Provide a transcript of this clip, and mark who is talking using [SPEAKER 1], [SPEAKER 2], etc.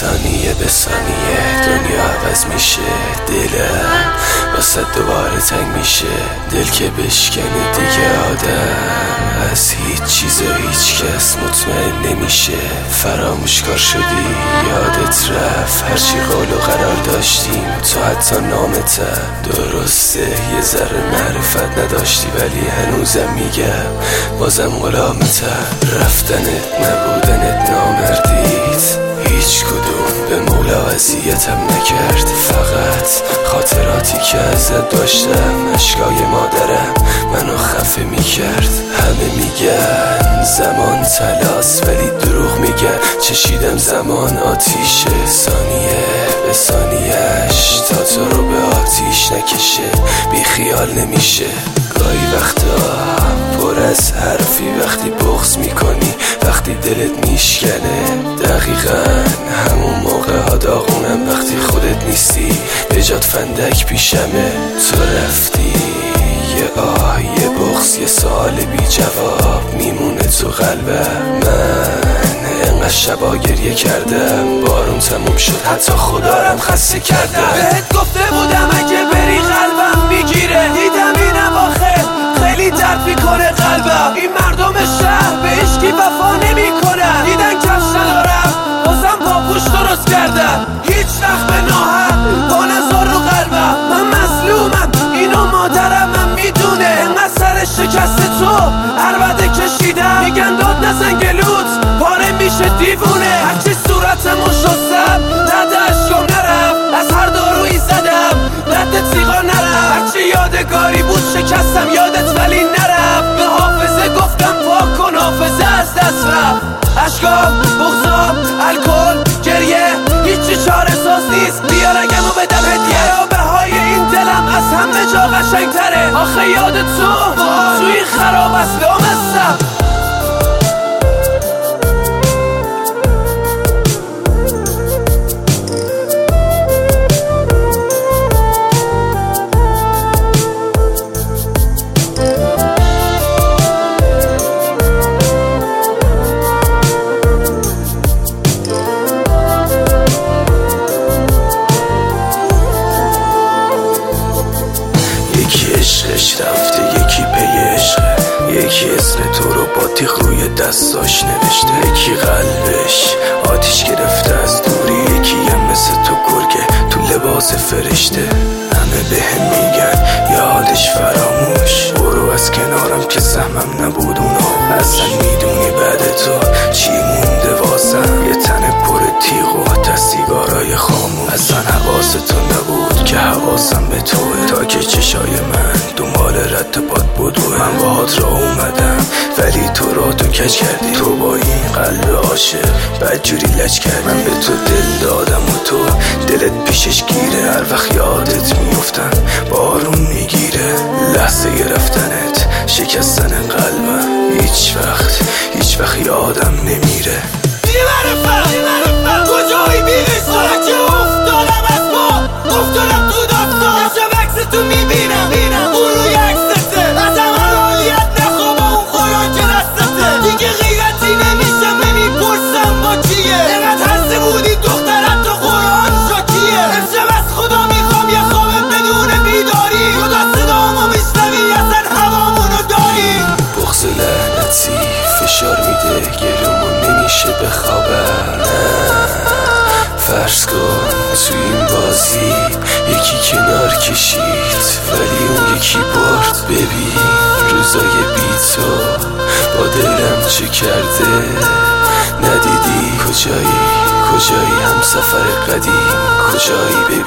[SPEAKER 1] ثانیه به ثانیه. دنیا عوض میشه دلم واسه دوباره تنگ میشه. دل که بشکنه دیگه آدم. از هیچ چیز و هیچ کس مطمئن نمیشه. فراموش کار شدی یادت رفت. هرچی قول و قرار داشتیم تو حتی نامتم. درسته یه ذره معرفت نداشتی ولی هنوزم میگم بازم غلامتم. رفتنت نبودنت نامردید هیچ کدوم به مولا اذیتم نکرد. فقط خاطراتی که ازت داشتم اشکای مادرم منو خفه می‌کرد. همه میگن زمان تلاس ولی دروغ میگن. چشیدم زمان آتیشه ثانیه به ثانیهش تا تو رو به آتیش نکشه. بی خیال نمیشه. گاهی وقتا پر از حرفی وقتی بغز می‌کنی وقتی دلت میشکنه. دقیقا همون موقع ها داغونم وقتی خودت نیستی. به جاد فندک پیشمه تو رفتی. یه آه یه بغز یه سال بی جواب میمونه تو قلبم. من انقدر شبا گریه کردم بارون تموم شد حتی خدارم خسته کردم.
[SPEAKER 2] بهت گفته شکست تو عربده کشیدم میگن داد نزن گلوت پاره میشه دیوونه. هرچی صورتمو شستم رد اشکم نرم از هر دارویی زدم رد سیغا نرم هرچی یادگاری بود شکستم یادت ولی نرم به حافظه گفتم پاک کن حافظه از دست رفت. اشکام بغزام الکل گریه هیچی چاره آخه یاد تو توی خراب است
[SPEAKER 1] عشقش رفته یکی پی عشقه یکی اسم تو رو با تیغ روی دستاش نوشته. یکی قلبش آتیش گرفته از دوری. یکی هم مثل تو گرگه تو لباس فرشته. همه به هم میگن یادش فراموش. برو از کنارم که سهمم نبود. حواس تو نبود که حواسم به توه. تا که چشای من دنبال رد پاد بدوه من باهات را اومدم ولی تو را تو کج کردی. تو با این قلب عاشق بدجوری لج کرد من به تو دل دادم و تو دلت پیشش گیره. هر وقت یادت میفتم بارون می‌گیره فرض کن تو این بازی یکی کنار کشید ولی اون یکی برد. ببین روزای بی تو با دلم چه کرده؟ ندیدی کجایی؟ کجایی هم سفر قدیم؟ کجایی؟ مرد